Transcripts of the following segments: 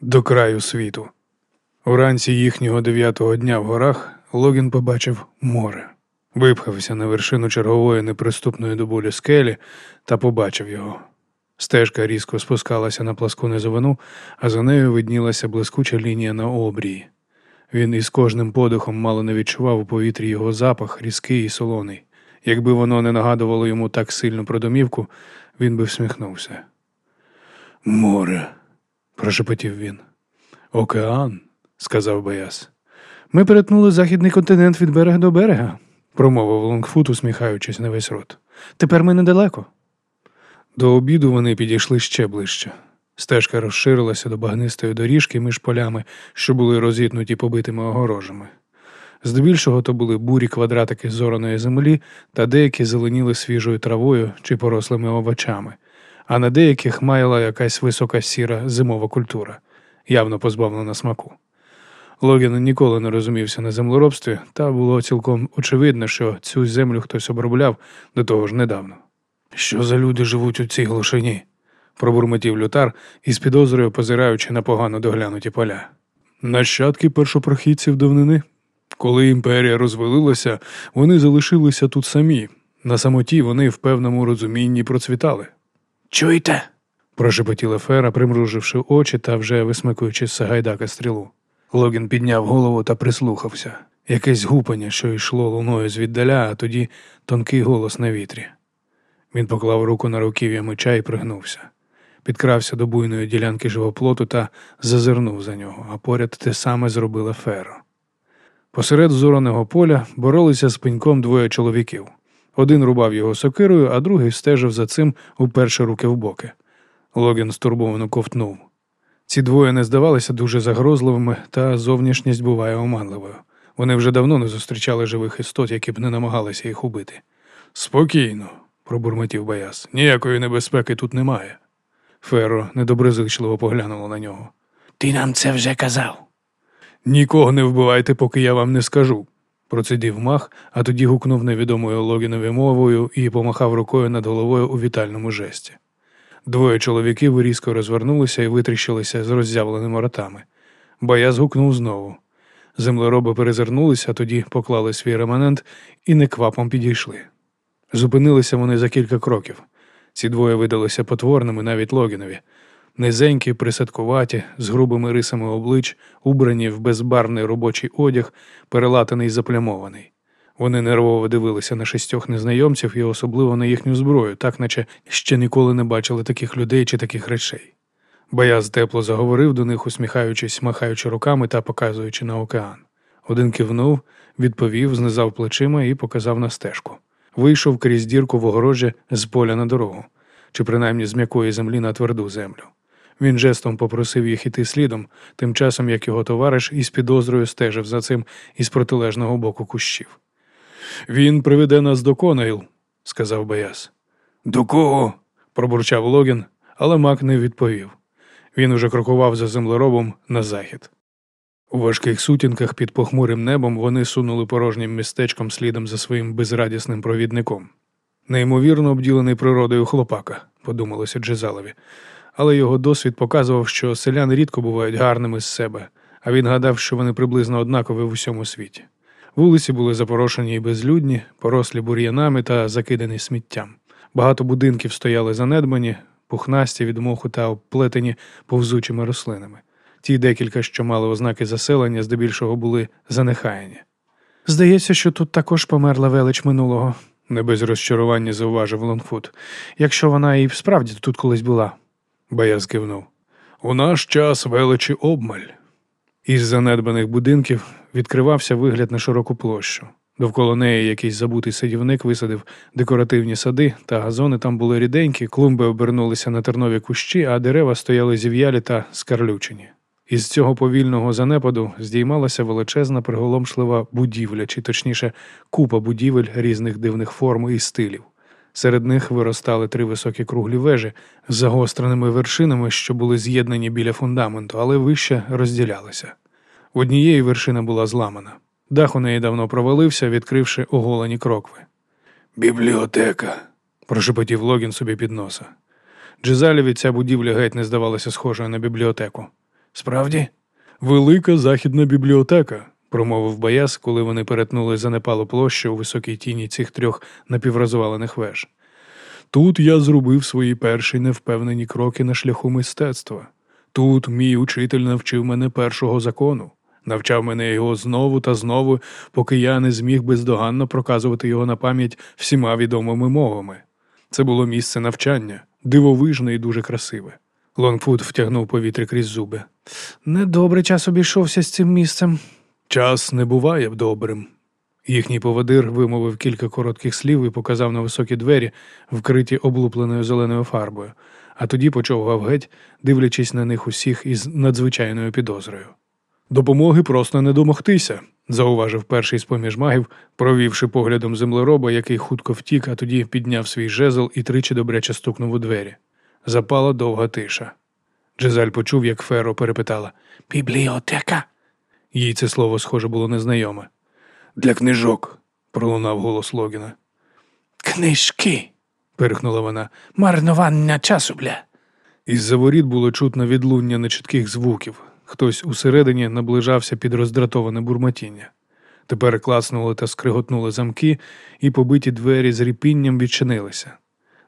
до краю світу. Уранці їхнього дев'ятого дня в горах Логін побачив море, випхався на вершину чергової неприступної до болі скелі та побачив його. Стежка різко спускалася на пласку низовину, а за нею виднілася блискуча лінія на обрії. Він із кожним подихом мало не відчував у повітрі його запах, різкий і солоний. Якби воно не нагадувало йому так сильно про домівку, він би всміхнувся. Море, прошепотів він. Океан, сказав Бояс. Ми перетнули західний континент від берега до берега, промовив Лонгфут, усміхаючись на весь рот. Тепер ми недалеко. До обіду вони підійшли ще ближче. Стежка розширилася до багнистої доріжки між полями, що були розітнуті побитими огорожами. Здебільшого то були бурі квадратики зораної землі та деякі зеленіли свіжою травою чи порослими овочами, а на деяких маяла якась висока сіра зимова культура, явно позбавлена смаку. Логін ніколи не розумівся на землеробстві, та було цілком очевидно, що цю землю хтось обробляв до того ж недавно. Що за люди живуть у цій глушині? пробурмотів лютар із підозрою позираючи на погано доглянуті поля. Нащадки першопрохідців давнини. Коли імперія розвалилася, вони залишилися тут самі. На самоті вони в певному розумінні процвітали. Чуєте? прошепотіла Фера, примруживши очі та вже висмикуючи з Сагайдака стрілу. Логін підняв голову та прислухався. Якесь гупання, що йшло луною звіддаля, а тоді тонкий голос на вітрі. Він поклав руку на руків'я меча і пригнувся. Підкрався до буйної ділянки живоплоту та зазирнув за нього, а поряд те саме зробила Феро. Посеред зораного поля боролися з пеньком двоє чоловіків. Один рубав його сокирою, а другий стежив за цим уперше руки в боки. Логін стурбовано ковтнув. Ці двоє не здавалися дуже загрозливими, та зовнішність буває оманливою. Вони вже давно не зустрічали живих істот, які б не намагалися їх убити. Спокійно, пробурмотів Баяс. Ніякої небезпеки тут немає. Феро недоброзичливо поглянула на нього. Ти нам це вже казав. Нікого не вбивайте, поки я вам не скажу. Процидів мах, а тоді гукнув невідомою логіновою мовою і помахав рукою над головою у вітальному жесті. Двоє чоловіків різко розвернулися і витріщилися з роззявленими ротами. Бояз гукнув знову. Землероби перезирнулися, тоді поклали свій реманент і неквапом підійшли. Зупинилися вони за кілька кроків. Ці двоє видалися потворними навіть Логінові. Низенькі, присадкуваті, з грубими рисами облич, убрані в безбарвний робочий одяг, перелатаний і заплямований. Вони нервово дивилися на шістьох незнайомців і особливо на їхню зброю, так наче ще ніколи не бачили таких людей чи таких речей. Бояз тепло заговорив до них, усміхаючись, махаючи руками та показуючи на океан. Один кивнув, відповів, знизав плечима і показав на стежку. Вийшов крізь дірку в огорожі з поля на дорогу, чи принаймні з м'якої землі на тверду землю. Він жестом попросив їх іти слідом, тим часом як його товариш із підозрою стежив за цим із протилежного боку кущів. Він приведе нас до Конайл, сказав Бояс. До кого? пробурчав Логін, але Мак не відповів. Він уже крокував за землеробом на захід. У важких сутінках під похмурим небом вони сунули порожнім містечком слідом за своїм безрадісним провідником. Неймовірно обділений природою хлопака, подумалося Джезалові, але його досвід показував, що селяни рідко бувають гарними з себе, а він гадав, що вони приблизно однакові в усьому світі. Вулиці були запорошені і безлюдні, порослі бур'янами та закидані сміттям. Багато будинків стояли занедбані, пухнасті від моху та обплетені повзучими рослинами. Ті декілька, що мали ознаки заселення, здебільшого були занехаяні. Здається, що тут також померла велич минулого, не без розчарування зауважив Лонфут. Якщо вона і справді тут колись була. Бояз кивнув. У наш час величі обмаль. Із занедбаних будинків відкривався вигляд на широку площу. Довкола неї якийсь забутий садівник висадив декоративні сади, та газони там були ріденькі, клумби обернулися на тернові кущі, а дерева стояли зів'ялі та скарлючені. Із цього повільного занепаду здіймалася величезна приголомшлива будівля, чи точніше купа будівель різних дивних форм і стилів. Серед них виростали три високі круглі вежі з загостреними вершинами, що були з'єднані біля фундаменту, але вище розділялися. В однієї вершина була зламана. Дах у неї давно провалився, відкривши оголені крокви. Бібліотека. прошепотів Логін собі під носа. Джезалєві ця будівля геть не здавалася схожою на бібліотеку. Справді? Велика західна бібліотека, промовив Баяс, коли вони перетнули занепалу площу у високій тіні цих трьох напіврозвалених веж. Тут я зробив свої перші невпевнені кроки на шляху мистецтва. Тут мій учитель навчив мене першого закону, навчав мене його знову та знову, поки я не зміг бездоганно проказувати його на пам'ять всіма відомими мовами. Це було місце навчання, дивовижне і дуже красиве. Лонгфуд втягнув повітря крізь зуби. Недобрий час обійшовся з цим місцем. Час не буває добрим. Їхній поводир вимовив кілька коротких слів і показав на високі двері, вкриті облупленою зеленою фарбою, а тоді почовгав геть, дивлячись на них усіх із надзвичайною підозрою. Допомоги просто не домогтися, зауважив перший з поміж магів, провівши поглядом землероба, який хутко втік, а тоді підняв свій жезл і тричі добряче стукнув у двері. Запала довга тиша. Джезаль почув, як Феро перепитала. Бібліотека? Їй це слово, схоже, було незнайоме. Для книжок. пролунав голос Логіна. Книжки. Пирхнула вона. Марнування часу, бля. Із-за воріт було чутно відлуння нечітких звуків. Хтось усередині наближався під роздратоване бурмотіння. Тепер класнули та скриготнули замки, і побиті двері з ріпінням відчинилися.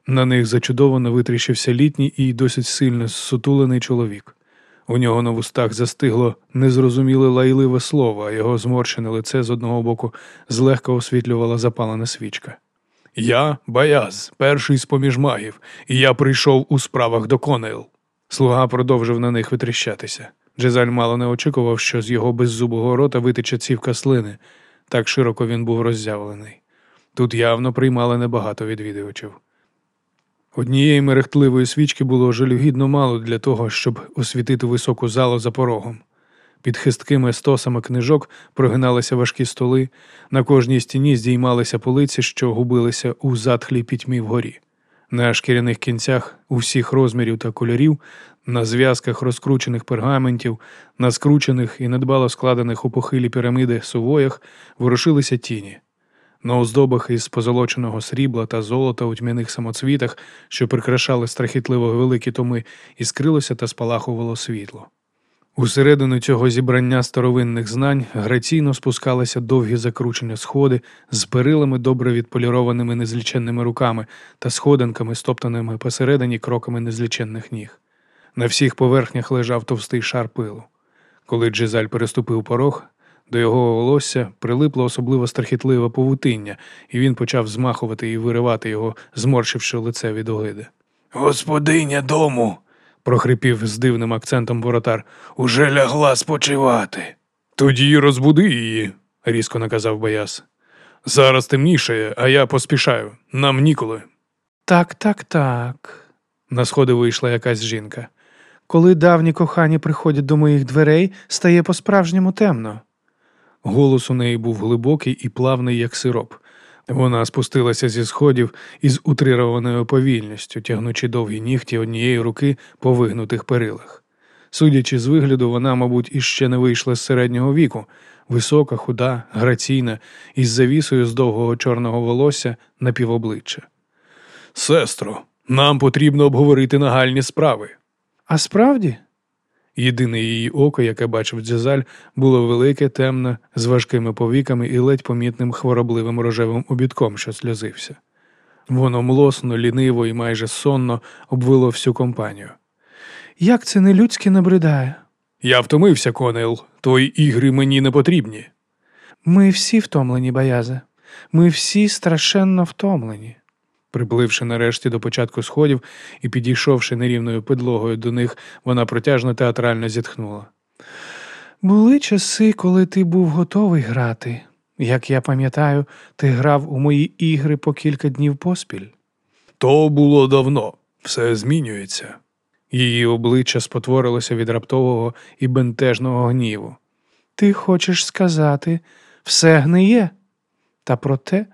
На них зачудовано витріщився літній і досить сильно зсутулений чоловік. У нього на вустах застигло незрозуміле лайливе слово, а його зморщене лице з одного боку злегка освітлювала запалена свічка. Я Баяз, перший з поміж магів, і я прийшов у справах до Конейл. Слуга продовжив на них витріщатися. Джезаль мало не очікував, що з його беззубого рота витече цівка слини. Так широко він був роззявлений. Тут явно приймали небагато відвідувачів. Однієї мерехтливої свічки було жалюгідно мало для того, щоб освітити високу залу за порогом. Під хисткими стосами книжок прогиналися важкі столи, на кожній стіні здіймалися полиці, що губилися у затхлій пітьмі вгорі. На шкіряних кінцях усіх розмірів та кольорів, на зв'язках розкручених пергаментів, на скручених і недбало складених у похилі піраміди сувоях ворушилися тіні. На оздобах із позолоченого срібла та золота у тьмяних самоцвітах, що прикрашали страхітливо великі томи, іскрилося та спалахувало світло. Усередину цього зібрання старовинних знань граційно спускалися довгі закручені сходи з перилами добре відполірованими незліченними руками та сходинками, стоптаними посередині кроками незліченних ніг. На всіх поверхнях лежав товстий шар пилу. Коли Джизаль переступив порог, до його волосся прилипло особливо страхітливе павутиння, і він почав змахувати і виривати його, зморщивши лице від огиди. Господиня дому, прохрипів з дивним акцентом воротар. уже лягла спочивати. Тоді розбуди її, різко наказав Бояс. Зараз темнішає, а я поспішаю. Нам ніколи. Так, так, так. На сходи вийшла якась жінка. Коли давні кохані приходять до моїх дверей, стає по-справжньому темно. Голос у неї був глибокий і плавний, як сироп. Вона спустилася зі сходів із утрированою повільністю, тягнучи довгі нігті однієї руки по вигнутих перилах. Судячи з вигляду, вона, мабуть, іще не вийшла з середнього віку, висока, худа, граційна, із завісою з довгого чорного волосся на півобличчя. Сестро, нам потрібно обговорити нагальні справи. А справді? Єдине її око, яке бачив Дзязаль, було велике, темне, з важкими повіками і ледь помітним хворобливим рожевим обідком, що сльозився. Воно млосно, ліниво і майже сонно обвило всю компанію. Як це не людськи набридає? Я втомився, Конел. Твої ігри мені не потрібні. Ми всі втомлені, Баязе. Ми всі страшенно втомлені. Припливши нарешті до початку сходів і підійшовши нерівною підлогою до них, вона протяжно театрально зітхнула. Були часи, коли ти був готовий грати. Як я пам'ятаю, ти грав у мої ігри по кілька днів поспіль. То було давно, все змінюється. Її обличчя спотворилося від раптового і бентежного гніву. Ти хочеш сказати, все гниє? Та проте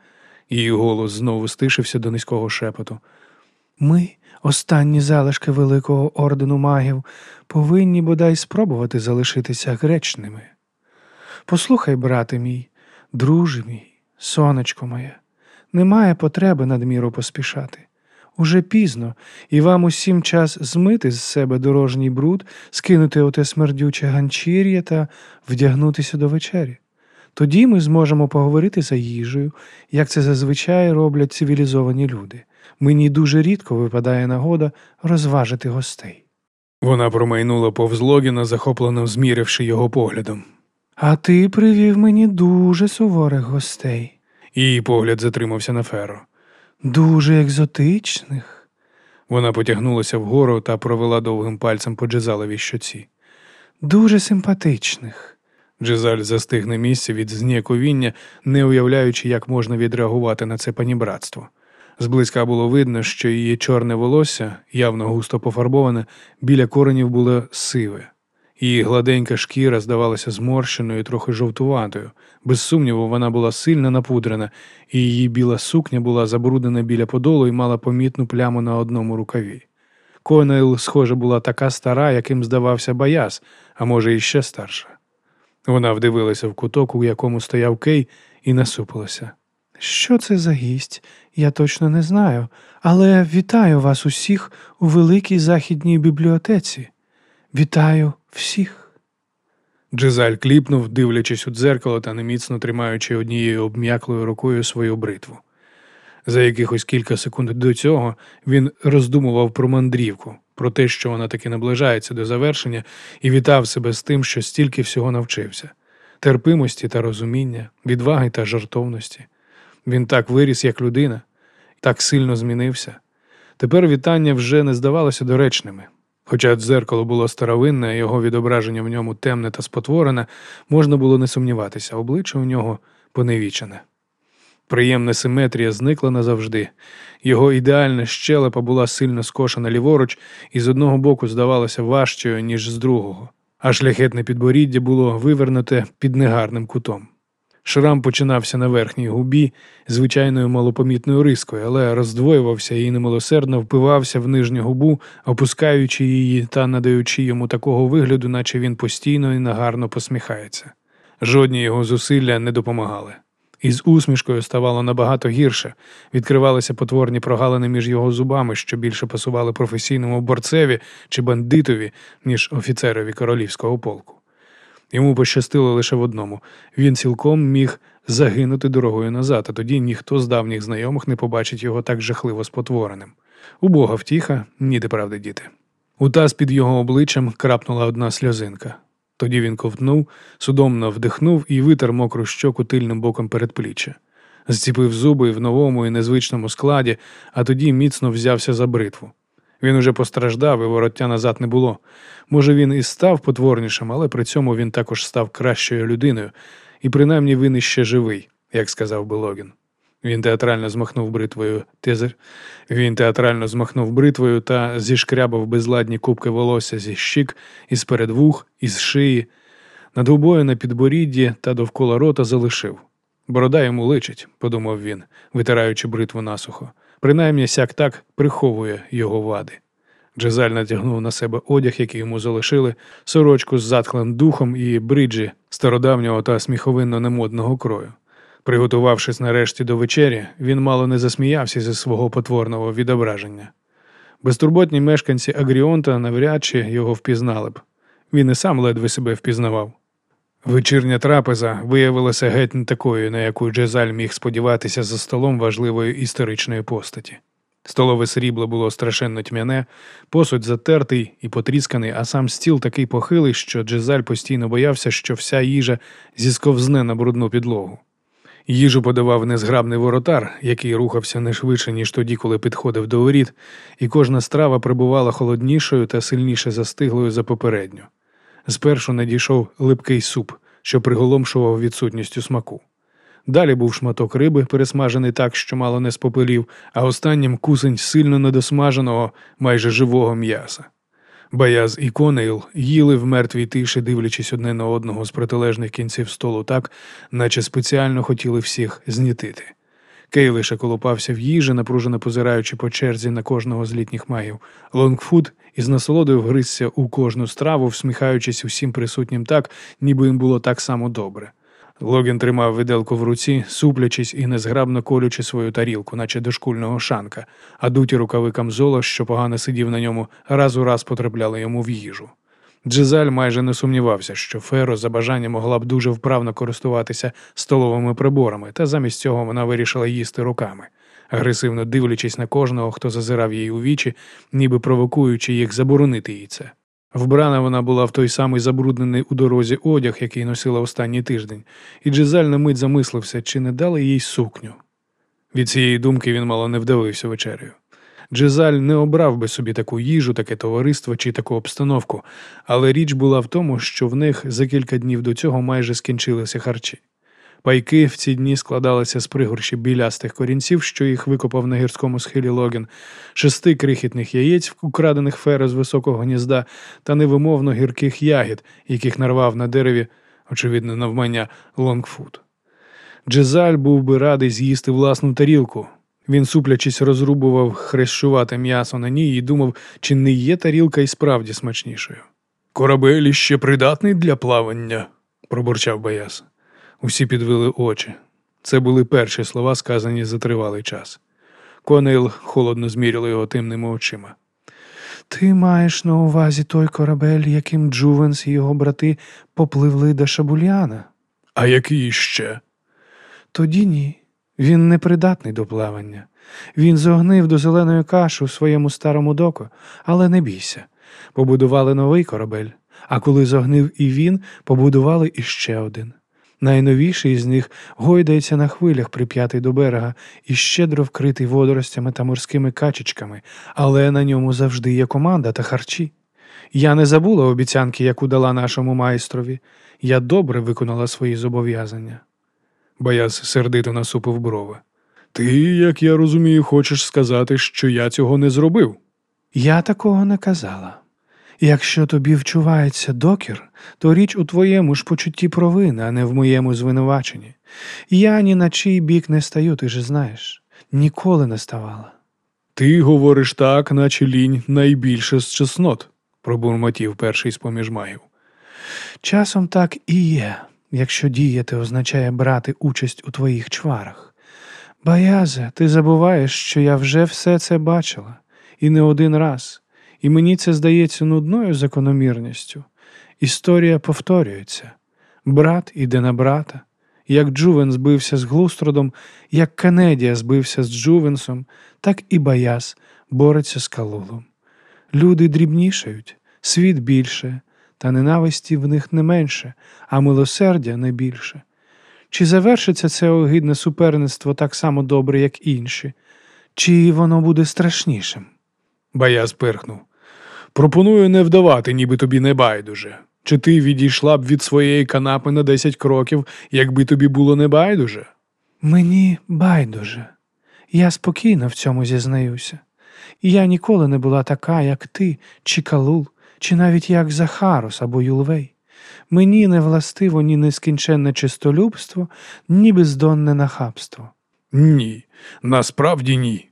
Її голос знову стишився до низького шепоту. ми, останні залишки великого ордену магів, повинні бодай спробувати залишитися гречними. Послухай, брате мій, друже мій, сонечко моє, немає потреби надміру поспішати. Уже пізно, і вам усім час змити з себе дорожній бруд, скинути оте смердюче ганчір'я та вдягнутися до вечері. Тоді ми зможемо поговорити за їжею, як це зазвичай роблять цивілізовані люди. Мені дуже рідко випадає нагода розважити гостей. Вона промайнула повз Логіна, захоплено зміривши його поглядом. А ти привів мені дуже суворих гостей, Її погляд затримався на Феро. дуже екзотичних. Вона потягнулася вгору та провела довгим пальцем по джезалевій щоці. Дуже симпатичних. Джезаль застиг на місці від зніяковіння, не уявляючи, як можна відреагувати на це панібратство. Зблизька було видно, що її чорне волосся, явно густо пофарбоване, біля коренів було сиве. Її гладенька шкіра здавалася зморщеною, і трохи жовтуватою. Без сумніву, вона була сильно напудрена, і її біла сукня була забруднена біля подолу і мала помітну пляму на одному рукаві. Конейл, схоже, була така стара, яким здавався Баяс, а може, і ще старша. Вона вдивилася в куток, у якому стояв Кей, і насупилася. Що це за гість? Я точно не знаю, але вітаю вас усіх у великій західній бібліотеці. Вітаю всіх. Джезаль кліпнув, дивлячись у дзеркало та неміцно тримаючи однією обм'яклою рукою свою бритву. За якихось кілька секунд до цього він роздумував про мандрівку, про те, що вона таки наближається до завершення, і вітав себе з тим, що стільки всього навчився терпимості та розуміння, відваги та жартовності. Він так виріс, як людина, так сильно змінився. Тепер вітання вже не здавалося доречними. Хоча дзеркало було старовинне, його відображення в ньому темне та спотворене, можна було не сумніватися, обличчя у нього поневічене. Приємна симетрія зникла назавжди. Його ідеальна щелепа була сильно скошена ліворуч і з одного боку здавалася важчою, ніж з другого, а шляхетне підборіддя було вивернуте під негарним кутом. Шрам починався на верхній губі звичайною малопомітною рискою, але роздвоювався і немилосердно впивався в нижню губу, опускаючи її та надаючи йому такого вигляду, наче він постійно і нагарно посміхається. Жодні його зусилля не допомагали. Із усмішкою ставало набагато гірше, відкривалися потворні прогалини між його зубами, що більше пасували професійному борцеві чи бандитові, ніж офіцерові королівського полку. Йому пощастило лише в одному він цілком міг загинути дорогою назад, а тоді ніхто з давніх знайомих не побачить його так жахливо спотвореним. У Бога втіха, ніде правди діти. У таз під його обличчям крапнула одна сльозинка. Тоді він ковтнув, судомно вдихнув і витер мокру щоку тильним боком передпліччя. Зціпив зуби в новому і незвичному складі, а тоді міцно взявся за бритву. Він уже постраждав, і вороття назад не було. Може, він і став потворнішим, але при цьому він також став кращою людиною, і принаймні він іще живий, як сказав би Логін. Він театрально змахнув бритвою тизер. Він театрально змахнув бритвою та зішкрябав безладні кубки волосся зі щік, із перед вух, із шиї. Над губою на підборідді та довкола рота залишив. Борода йому личить, подумав він, витираючи бритву насухо. Принаймні сяк так приховує його вади. Джезаль натягнув на себе одяг, який йому залишили, сорочку з затхлим духом і бриджі стародавнього та сміховинно немодного крою. Приготувавшись нарешті до вечері, він мало не засміявся зі свого потворного відображення. Безтурботні мешканці Агріонта навряд чи його впізнали б. Він і сам ледве себе впізнавав. Вечірня трапеза виявилася геть не такою, на яку Джезаль міг сподіватися за столом важливої історичної постаті. Столове срібло було страшенно тьмяне, посуд затертий і потрісканий, а сам стіл такий похилий, що Джезаль постійно боявся, що вся їжа зісковзне на брудну підлогу. Їжу подавав незграбний воротар, який рухався не швидше, ніж тоді, коли підходив до воріт, і кожна страва прибувала холоднішою та сильніше застиглою за попередню. Спершу надійшов липкий суп, що приголомшував відсутністю смаку. Далі був шматок риби, пересмажений так, що мало не спопелів, а останнім кусень сильно недосмаженого, майже живого м'яса. Баяз і Конейл їли в мертвій тиші, дивлячись одне на одного з протилежних кінців столу так, наче спеціально хотіли всіх знітити. Кей лише колупався в їжі, напружено позираючи по черзі на кожного з літніх магів. Лонгфуд із насолодою вгризся у кожну страву, всміхаючись усім присутнім так, ніби їм було так само добре. Логін тримав виделку в руці, суплячись і незграбно колючи свою тарілку, наче дошкульного шанка, а дуті рукави камзола, що погано сидів на ньому, раз у раз потрапляли йому в їжу. Джизаль майже не сумнівався, що Феро за бажанням могла б дуже вправно користуватися столовими приборами, та замість цього вона вирішила їсти руками, агресивно дивлячись на кожного, хто зазирав їй у вічі, ніби провокуючи їх заборонити їй це. Вбрана вона була в той самий забруднений у дорозі одяг, який носила останній тиждень, і Джизаль на мить замислився, чи не дали їй сукню. Від цієї думки він мало не вдавився вечерею. Джизаль не обрав би собі таку їжу, таке товариство чи таку обстановку, але річ була в тому, що в них за кілька днів до цього майже скінчилися харчі. Пайки в ці дні складалися з пригорші білястих корінців, що їх викопав на гірському схилі Логін, шести крихітних яєць, украдених фери з високого гнізда, та невимовно гірких ягід, яких нарвав на дереві, очевидно, навмання Лонгфуд. Джезаль був би радий з'їсти власну тарілку. Він, суплячись, розрубував хрещувате м'ясо на ній і думав, чи не є тарілка і справді смачнішою. Корабель іще придатний для плавання, пробурчав Баяс. Усі підвели очі. Це були перші слова, сказані за тривалий час. Конейл холодно зміряли його темними очима. Ти маєш на увазі той корабель, яким Джувенс і його брати попливли до Шабульяна? А який ще? Тоді ні. Він непридатний до плавання. Він зогнив до зеленої каші у своєму старому доку, але не бійся. Побудували новий корабель, а коли зогнив і він, побудували іще один. Найновіший з них гойдається на хвилях, прип'ятий до берега, і щедро вкритий водоростями та морськими качечками, але на ньому завжди є команда та харчі. Я не забула обіцянки, яку дала нашому майстрові. Я добре виконала свої зобов'язання. Бояз сердито насупив брови. Ти, як я розумію, хочеш сказати, що я цього не зробив? Я такого не казала. Якщо тобі вчувається докір, то річ у твоєму ж почутті провини, а не в моєму звинуваченні. Я ні на чий бік не стаю, ти ж знаєш, ніколи не ставала. Ти говориш так, наче лінь найбільше з чеснот, пробурмотів перший з поміж магів. Часом так і є, якщо діяти означає брати участь у твоїх чварах. Баязе, ти забуваєш, що я вже все це бачила, і не один раз, і мені це здається нудною закономірністю. Історія повторюється. Брат іде на брата. Як Джувен збився з Глустродом, як Канедія збився з Джувенсом, так і Баяс бореться з Калулом. Люди дрібнішають, світ більше, та ненависті в них не менше, а милосердя не більше. Чи завершиться це огидне суперництво так само добре, як інші, чи воно буде страшнішим? Баяз пирхнув. Пропоную не вдавати, ніби тобі не байдуже. Чи ти відійшла б від своєї канапи на десять кроків, якби тобі було не байдуже? Мені байдуже. Я спокійно в цьому зізнаюся. Я ніколи не була така, як ти, чи Калул, чи навіть як Захарус або Юлвей. Мені не властиво ні нескінченне чистолюбство, ні бездонне нахабство. Ні, насправді ні.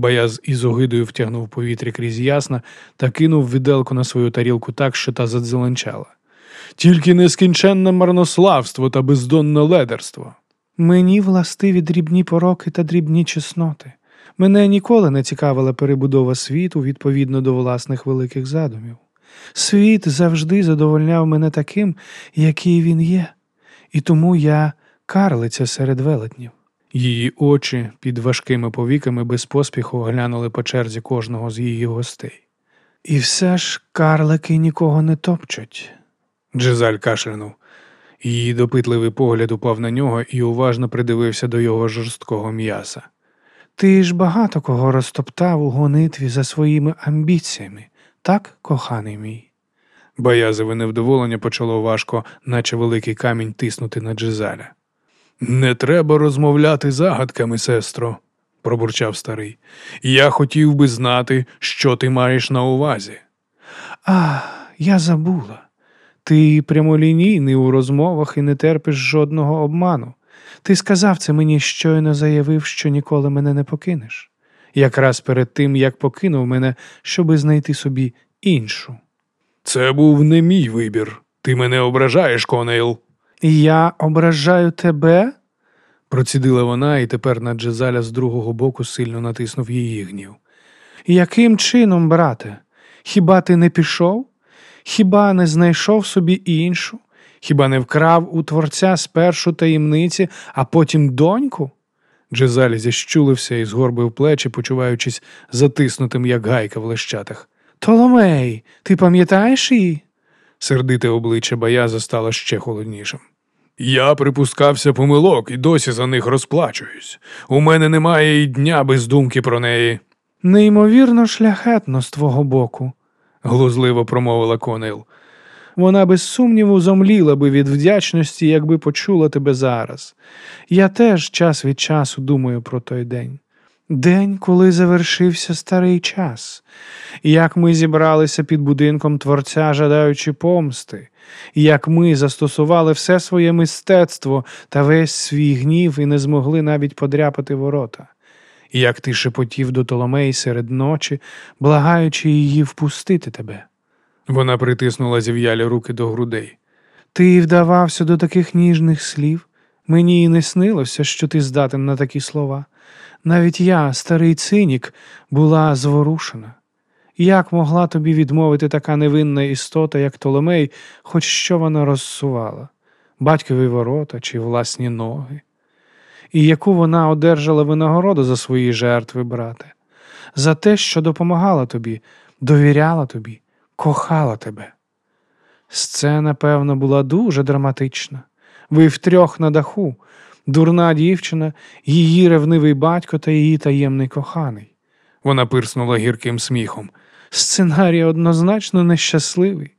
Баяз із огидою втягнув повітря крізь ясна та кинув віделку на свою тарілку так, що та задзеленчала. Тільки нескінченне марнославство та бездонне ледерство. Мені властиві дрібні пороки та дрібні чесноти. Мене ніколи не цікавила перебудова світу відповідно до власних великих задумів. Світ завжди задовольняв мене таким, який він є, і тому я карлиця серед велетнів. Її очі під важкими повіками без поспіху оглянули по черзі кожного з її гостей. І все ж карлики нікого не топчуть. Джизаль кашлянув. Її допитливий погляд упав на нього і уважно придивився до його жорсткого м'яса. Ти ж багато кого розтоптав у гонитві за своїми амбіціями, так, коханий мій? Боязове невдоволення почало важко, наче великий камінь тиснути на Джизаля. Не треба розмовляти загадками, сестро, пробурчав старий. Я хотів би знати, що ти маєш на увазі. А, я забула. Ти прямолінійний у розмовах і не терпиш жодного обману. Ти сказав це мені щойно заявив, що ніколи мене не покинеш. Якраз перед тим, як покинув мене, щоби знайти собі іншу. Це був не мій вибір. Ти мене ображаєш, Конейл. Я ображаю тебе? Процідила вона, і тепер на Джезаля з другого боку сильно натиснув її гнів. Яким чином, брате? Хіба ти не пішов? Хіба не знайшов собі іншу? Хіба не вкрав у творця спершу таємниці, а потім доньку? Джезаль зіщулився і згорбив плечі, почуваючись затиснутим, як гайка в лещатах. Толомей, ти пам'ятаєш її? Сердите обличчя Баяза стало ще холоднішим. Я припускався помилок і досі за них розплачуюсь. У мене немає і дня без думки про неї, Неймовірно шляхетно з твого боку. глузливо промовила Конейл. Вона без сумніву зомліла би від вдячності, якби почула тебе зараз. Я теж час від часу думаю про той день. День, коли завершився старий час, як ми зібралися під будинком Творця, жадаючи помсти, як ми застосували все своє мистецтво та весь свій гнів і не змогли навіть подряпати ворота. Як ти шепотів до Толомей серед ночі, благаючи її впустити тебе. Вона притиснула зів'ялі руки до грудей. Ти вдавався до таких ніжних слів. Мені і не снилося, що ти здатен на такі слова. Навіть я, старий цинік, була зворушена. Як могла тобі відмовити така невинна істота, як Толомей, хоч що вона розсувала, батькові ворота чи власні ноги? І яку вона одержала винагороду за свої жертви, брате, за те, що допомагала тобі, довіряла тобі, кохала тебе. Сцена, певно, була дуже драматична. Ви втрьох на даху, дурна дівчина, її ревнивий батько та її таємний коханий. Вона пирснула гірким сміхом. Сценарій однозначно нещасливий,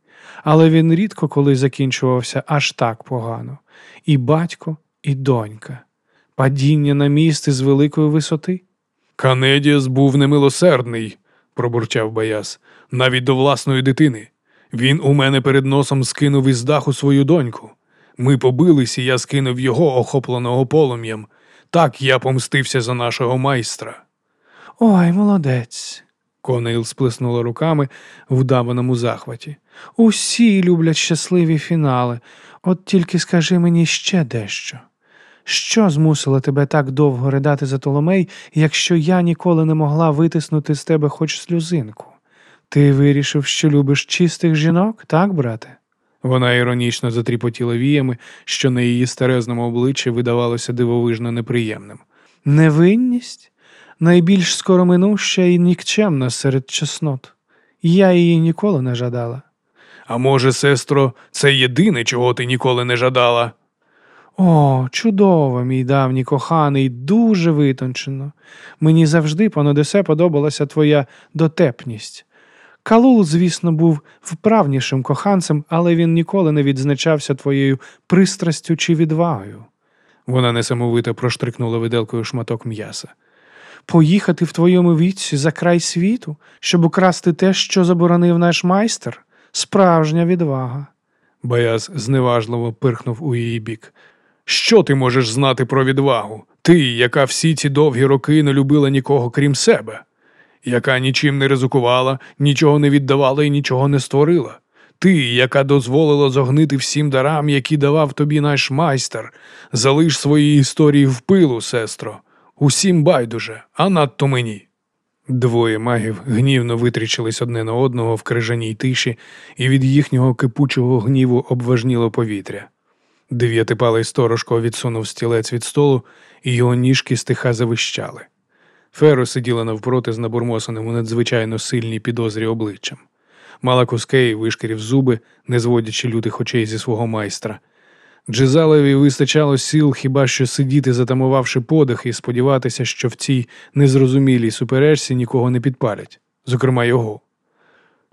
але він рідко коли закінчувався аж так погано. І батько, і донька. Падіння на міст із великої висоти. Канедіас був немилосердний, пробурчав Баяс, навіть до власної дитини. Він у мене перед носом скинув із даху свою доньку. Ми побились, і я скинув його, охопленого полум'ям. Так я помстився за нашого майстра. Ой, молодець. Конейл сплеснула руками в удаваному захваті. Усі люблять щасливі фінали. От тільки скажи мені ще дещо. Що змусило тебе так довго ридати за Толомей, якщо я ніколи не могла витиснути з тебе хоч сльозинку? Ти вирішив, що любиш чистих жінок, так, брате? Вона іронічно затріпотіла віями, що на її старезному обличчі видавалося дивовижно неприємним. Невинність найбільш скороминуща і нікчемна серед чеснот. Я її ніколи не жадала. А може, сестро, це єдине, чого ти ніколи не жадала? О, чудово, мій давній коханий, дуже витончено. Мені завжди, понадесе, подобалася твоя дотепність. Калул, звісно, був вправнішим коханцем, але він ніколи не відзначався твоєю пристрастю чи відвагою. Вона несамовито проштрикнула виделкою шматок м'яса. Поїхати в твоєму віці за край світу, щоб украсти те, що заборонив наш майстер, справжня відвага. Баяз зневажливо пирхнув у її бік. Що ти можеш знати про відвагу? Ти, яка всі ці довгі роки не любила нікого крім себе, яка нічим не ризикувала, нічого не віддавала і нічого не створила. Ти, яка дозволила зогнити всім дарам, які давав тобі наш майстер, залиш свої історії в пилу, сестро. Усім байдуже, а надто мені. Двоє магів гнівно витрічились одне на одного в крижаній тиші, і від їхнього кипучого гніву обважніло повітря. Дев'ятипалий сторожко відсунув стілець від столу, і його ніжки стиха завищали. Феро сиділа навпроти з набурмосаним у надзвичайно сильній підозрі обличчям. Мала Кускей вишкірів зуби, не зводячи лютих очей зі свого майстра. Джизалеві вистачало сил хіба що сидіти, затамувавши подих, і сподіватися, що в цій незрозумілій суперечці нікого не підпалять, зокрема його.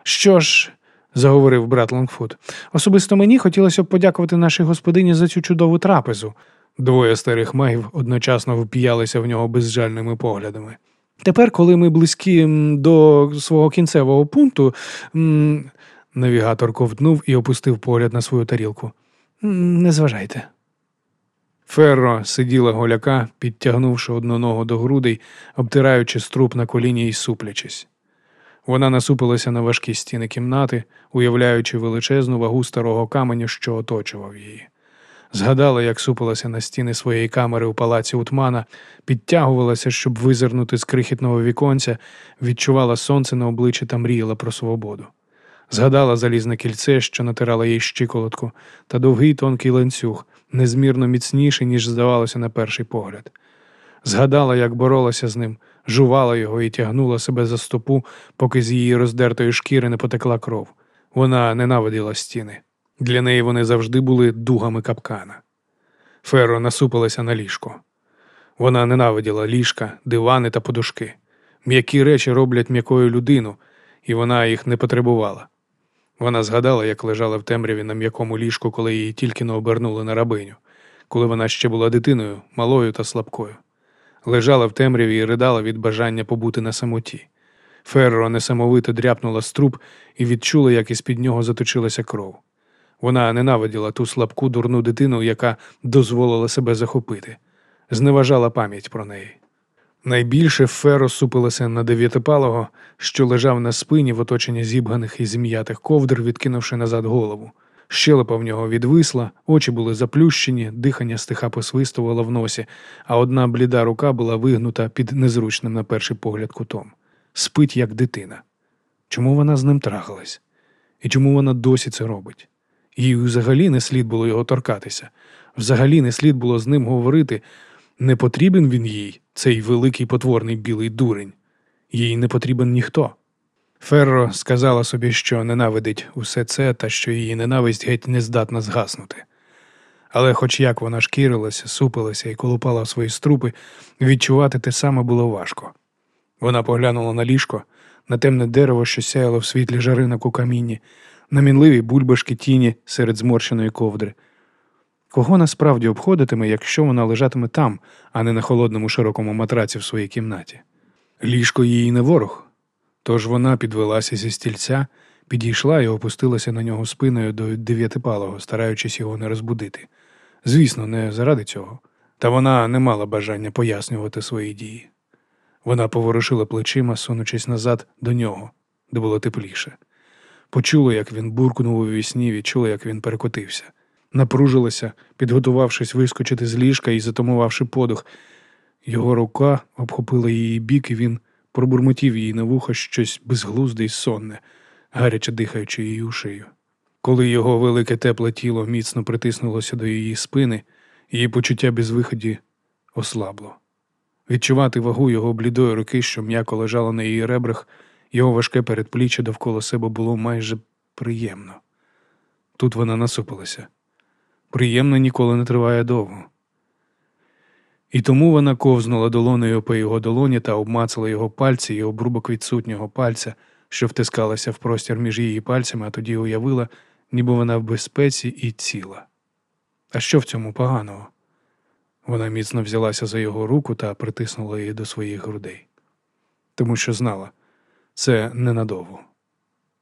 Що ж, заговорив брат Лонгфуд, особисто мені хотілося б подякувати нашій господині за цю чудову трапезу. Двоє старих магів одночасно впіялися в нього безжальними поглядами. Тепер, коли ми близькі до свого кінцевого пункту, Навігатор ковтнув і опустив погляд на свою тарілку. не зважайте. Ферро сиділа голяка, підтягнувши одну ногу до грудей, обтираючи струп на коліні і суплячись. Вона насупилася на важкі стіни кімнати, уявляючи величезну вагу старого каменю, що оточував її. Згадала, як супилася на стіни своєї камери у палаці Утмана, підтягувалася, щоб визирнути з крихітного віконця, відчувала сонце на обличчі та мріяла про свободу. Згадала залізне кільце, що натирало їй щиколотку, та довгий тонкий ланцюг, незмірно міцніший, ніж здавалося на перший погляд. Згадала, як боролася з ним, жувала його і тягнула себе за стопу, поки з її роздертої шкіри не потекла кров. Вона ненавиділа стіни. Для неї вони завжди були дугами капкана. Ферро насупилася на ліжко. Вона ненавиділа ліжка, дивани та подушки. М'які речі роблять м'якою людину, і вона їх не потребувала. Вона згадала, як лежала в темряві на м'якому ліжку, коли її тільки не обернули на рабиню, коли вона ще була дитиною, малою та слабкою. Лежала в темряві і ридала від бажання побути на самоті. Ферро несамовито дряпнула струп і відчула, як із під нього заточилася кров. Вона ненавиділа ту слабку дурну дитину, яка дозволила себе захопити, зневажала пам'ять про неї. Найбільше Феро супилася на дев'ятипалого, що лежав на спині в оточенні зібганих і зім'ятих ковдр, відкинувши назад голову. Щелепа в нього відвисла, очі були заплющені, дихання стиха посвистувало в носі, а одна бліда рука була вигнута під незручним на перший погляд кутом. Спить, як дитина. Чому вона з ним трахалась? І чому вона досі це робить? Їй взагалі не слід було його торкатися, взагалі не слід було з ним говорити. Не потрібен він їй, цей великий потворний білий дурень. Їй не потрібен ніхто. Ферро сказала собі, що ненавидить усе це та що її ненависть геть не здатна згаснути. Але, хоч як вона шкірилася, супилася і колупала свої струпи, відчувати те саме було важко. Вона поглянула на ліжко, на темне дерево, що сяяло в світлі жаринок у камінні, на мінливі бульбашки тіні серед зморщеної ковдри. Кого насправді обходитиме, якщо вона лежатиме там, а не на холодному широкому матраці в своїй кімнаті? Ліжко її не ворог. Тож вона підвелася зі стільця, підійшла і опустилася на нього спиною до дев'ятипалого, стараючись його не розбудити. Звісно, не заради цього. Та вона не мала бажання пояснювати свої дії. Вона поворушила плечима, сунучись назад до нього, де було тепліше. Почула, як він буркнув у вісні, відчула, як він перекотився. Напружилася, підготувавшись вискочити з ліжка і затамувавши подух. Його рука обхопила її бік, і він пробурмотів їй на вухо щось безглузде й сонне, гаряче дихаючи її у шию. Коли його велике тепле тіло міцно притиснулося до її спини, її почуття безвиході ослабло. Відчувати вагу його блідої руки, що м'яко лежала на її ребрах, його важке передпліччя довкола себе було майже приємно. Тут вона насупилася. Приємно ніколи не триває довго. І тому вона ковзнула долонею по його долоні та обмацала його пальці і обрубок відсутнього пальця, що втискалася в простір між її пальцями, а тоді уявила, ніби вона в безпеці і ціла. А що в цьому поганого? Вона міцно взялася за його руку та притиснула її до своїх грудей, тому що знала, це ненадовго.